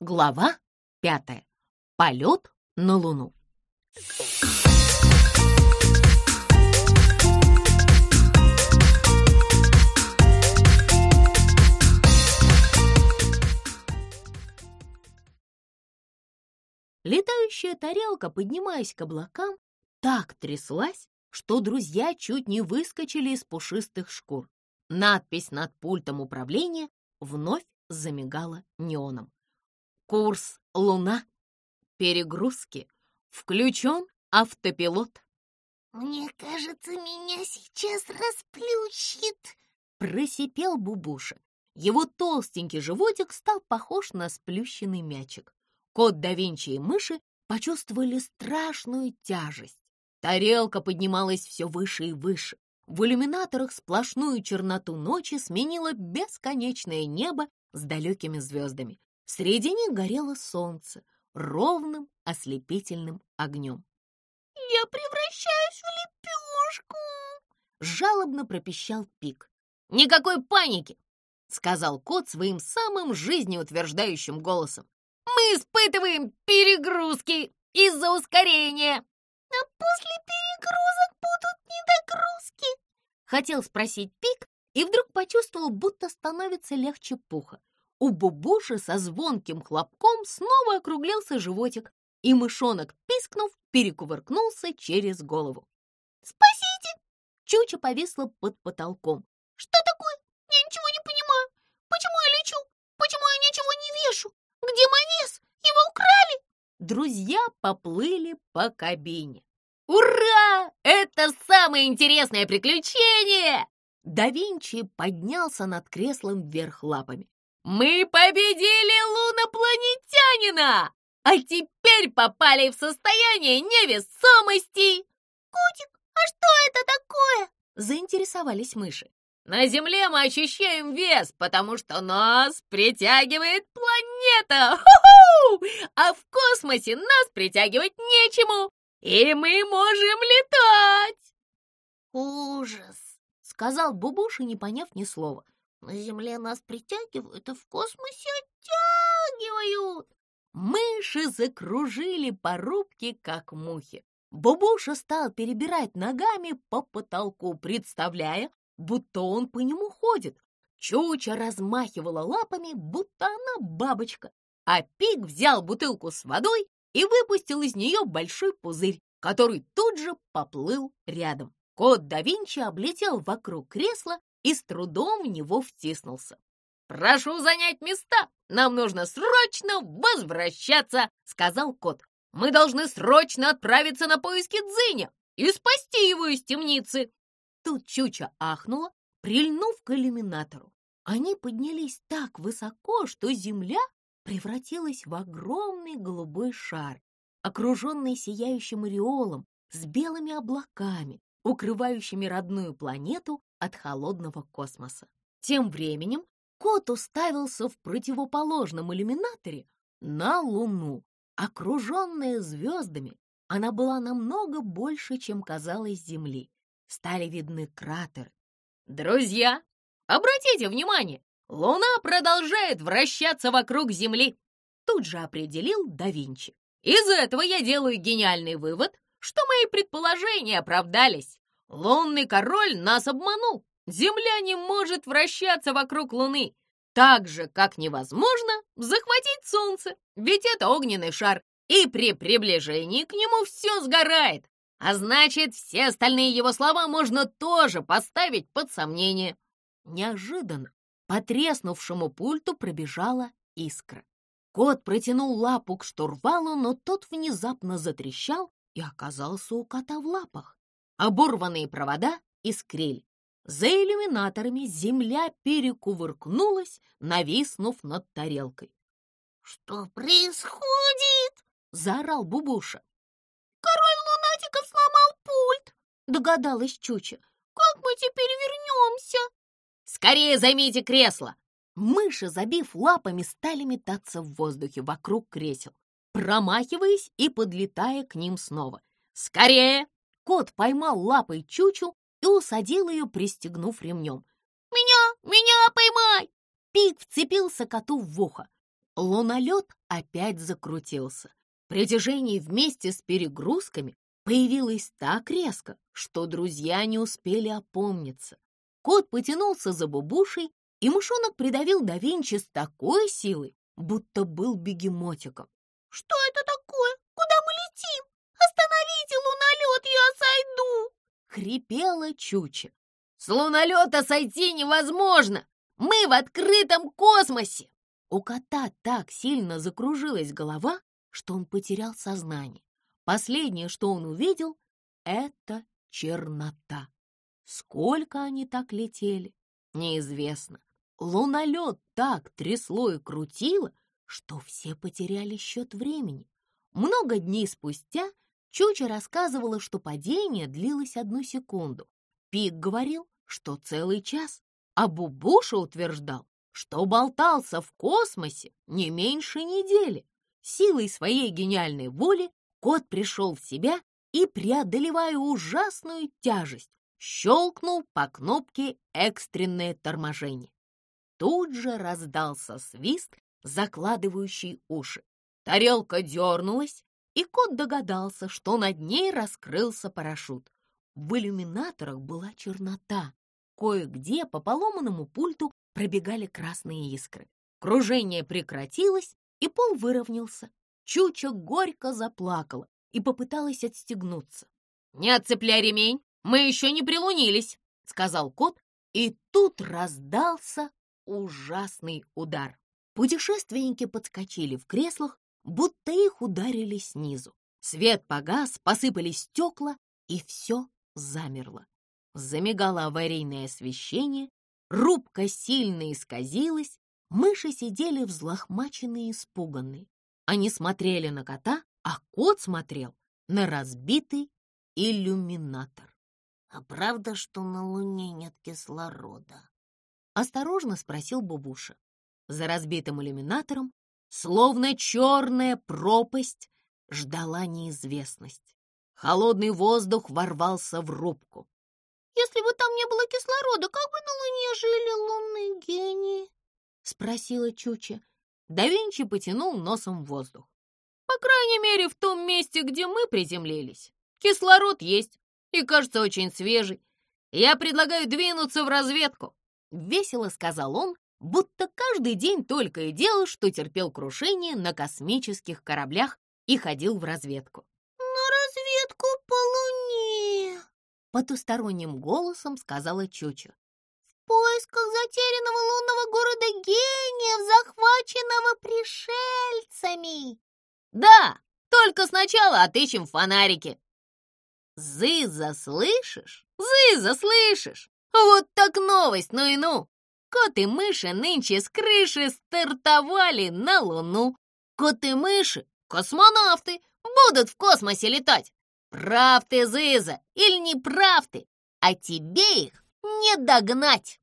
Глава пятая. Полет на Луну. Летающая тарелка, поднимаясь к облакам, так тряслась, что друзья чуть не выскочили из пушистых шкур. Надпись над пультом управления вновь замигала неоном. Курс «Луна». Перегрузки. Включен автопилот. «Мне кажется, меня сейчас расплющит», — просипел Бубуша. Его толстенький животик стал похож на сплющенный мячик. Кот да Винчи и мыши почувствовали страшную тяжесть. Тарелка поднималась все выше и выше. В иллюминаторах сплошную черноту ночи сменило бесконечное небо с далекими звездами. Среди них горело солнце ровным ослепительным огнем. «Я превращаюсь в лепешку!» — жалобно пропищал Пик. «Никакой паники!» — сказал кот своим самым жизнеутверждающим голосом. Мы испытываем перегрузки из-за ускорения. А после перегрузок будут недогрузки? Хотел спросить Пик и вдруг почувствовал, будто становится легче пуха. У Бубуши со звонким хлопком снова округлился животик, и мышонок, пискнув, перекувыркнулся через голову. «Спасите!» Чуча повисла под потолком. «Что такое? Я ничего не понимаю. Почему я лечу? Почему я ничего не вешу? Где мой вес? Его украли!» Друзья поплыли по кабине. «Ура! Это самое интересное приключение!» Да Винчи поднялся над креслом вверх лапами. «Мы победили лунопланетянина! А теперь попали в состояние невесомости!» «Котик, а что это такое?» Заинтересовались мыши. На Земле мы ощущаем вес, потому что нас притягивает планета. Ху-ху! А в космосе нас притягивать нечему, и мы можем летать. Ужас, сказал Бубуша, не поняв ни слова. На Земле нас притягивают, а в космосе оттягивают. Мыши закружили по рубке, как мухи. Бубуша стал перебирать ногами по потолку, представляя, будто он по нему ходит. Чуча размахивала лапами, будто она бабочка, а Пик взял бутылку с водой и выпустил из нее большой пузырь, который тут же поплыл рядом. Кот да Винчи облетел вокруг кресла и с трудом в него втиснулся. «Прошу занять места! Нам нужно срочно возвращаться!» — сказал кот. «Мы должны срочно отправиться на поиски Дзиня и спасти его из темницы!» Тут Чуча ахнула, прильнув к иллюминатору. Они поднялись так высоко, что земля превратилась в огромный голубой шар, окруженный сияющим ореолом с белыми облаками, укрывающими родную планету от холодного космоса. Тем временем кот уставился в противоположном иллюминаторе на Луну. Окруженная звездами, она была намного больше, чем казалось Земли стали видны кратеры. «Друзья, обратите внимание, Луна продолжает вращаться вокруг Земли!» Тут же определил да Винчи. «Из этого я делаю гениальный вывод, что мои предположения оправдались. Лунный король нас обманул. Земля не может вращаться вокруг Луны, так же, как невозможно захватить Солнце, ведь это огненный шар, и при приближении к нему все сгорает, а значит, все остальные его слова можно тоже поставить под сомнение. Неожиданно по треснувшему пульту пробежала искра. Кот протянул лапу к штурвалу, но тот внезапно затрещал и оказался у кота в лапах. Оборванные провода искрили. За иллюминаторами земля перекувыркнулась, нависнув над тарелкой. «Что происходит?» — заорал Бубуша. «Король Лунатиков сломал пульт!» — догадалась Чуча. «Как мы теперь вернемся?» «Скорее займите кресло!» Мыши, забив лапами, стали метаться в воздухе вокруг кресел, промахиваясь и подлетая к ним снова. «Скорее!» Кот поймал лапой Чучу и усадил ее, пристегнув ремнем. «Меня! Меня поймай!» Пик вцепился коту в ухо. Лунолет опять закрутился. Притяжение вместе с перегрузками появилось так резко, что друзья не успели опомниться. Кот потянулся за бубушей, и мышонок придавил да Винчи с такой силой, будто был бегемотиком. «Что это хрипела Чуча. «С лунолета сойти невозможно! Мы в открытом космосе!» У кота так сильно закружилась голова, что он потерял сознание. Последнее, что он увидел, — это чернота. Сколько они так летели, неизвестно. Лунолет так трясло и крутило, что все потеряли счет времени. Много дней спустя Чуча рассказывала, что падение длилось одну секунду. Пик говорил, что целый час, а Бубуша утверждал, что болтался в космосе не меньше недели. Силой своей гениальной воли кот пришел в себя и, преодолевая ужасную тяжесть, щелкнул по кнопке «Экстренное торможение». Тут же раздался свист, закладывающий уши. Тарелка дернулась, и кот догадался, что над ней раскрылся парашют. В иллюминаторах была чернота. Кое-где по поломанному пульту пробегали красные искры. Кружение прекратилось, и пол выровнялся. Чуча горько заплакала и попыталась отстегнуться. «Не отцепляй ремень, мы еще не прилунились», — сказал кот, и тут раздался ужасный удар. Путешественники подскочили в креслах, будто их ударили снизу. Свет погас, посыпались стекла, и все замерло. Замигало аварийное освещение, рубка сильно исказилась, мыши сидели взлохмаченные и испуганные. Они смотрели на кота, а кот смотрел на разбитый иллюминатор. «А правда, что на Луне нет кислорода?» — осторожно спросил Бубуша. За разбитым иллюминатором, словно черная пропасть, ждала неизвестность. Холодный воздух ворвался в рубку. «Если бы там не было кислорода, как бы на Луне жили лунные гении?» — спросила Чуча. Да Винчи потянул носом в воздух. «По крайней мере, в том месте, где мы приземлились. Кислород есть и, кажется, очень свежий. Я предлагаю двинуться в разведку», — весело сказал он, будто каждый день только и делал, что терпел крушение на космических кораблях и ходил в разведку. «На разведку по Луне!» Потусторонним голосом сказала Чуча. «В поисках затерянного лунного города гениев, захваченного пришельцами!» «Да, только сначала отыщем фонарики!» «Зыза, слышишь? Зыза, слышишь? Вот так новость, ну и ну! Кот и мыши нынче с крыши стартовали на Луну. Кот и мыши, космонавты, будут в космосе летать. Прав ты, Зыза, или не прав ты, а тебе их не догнать.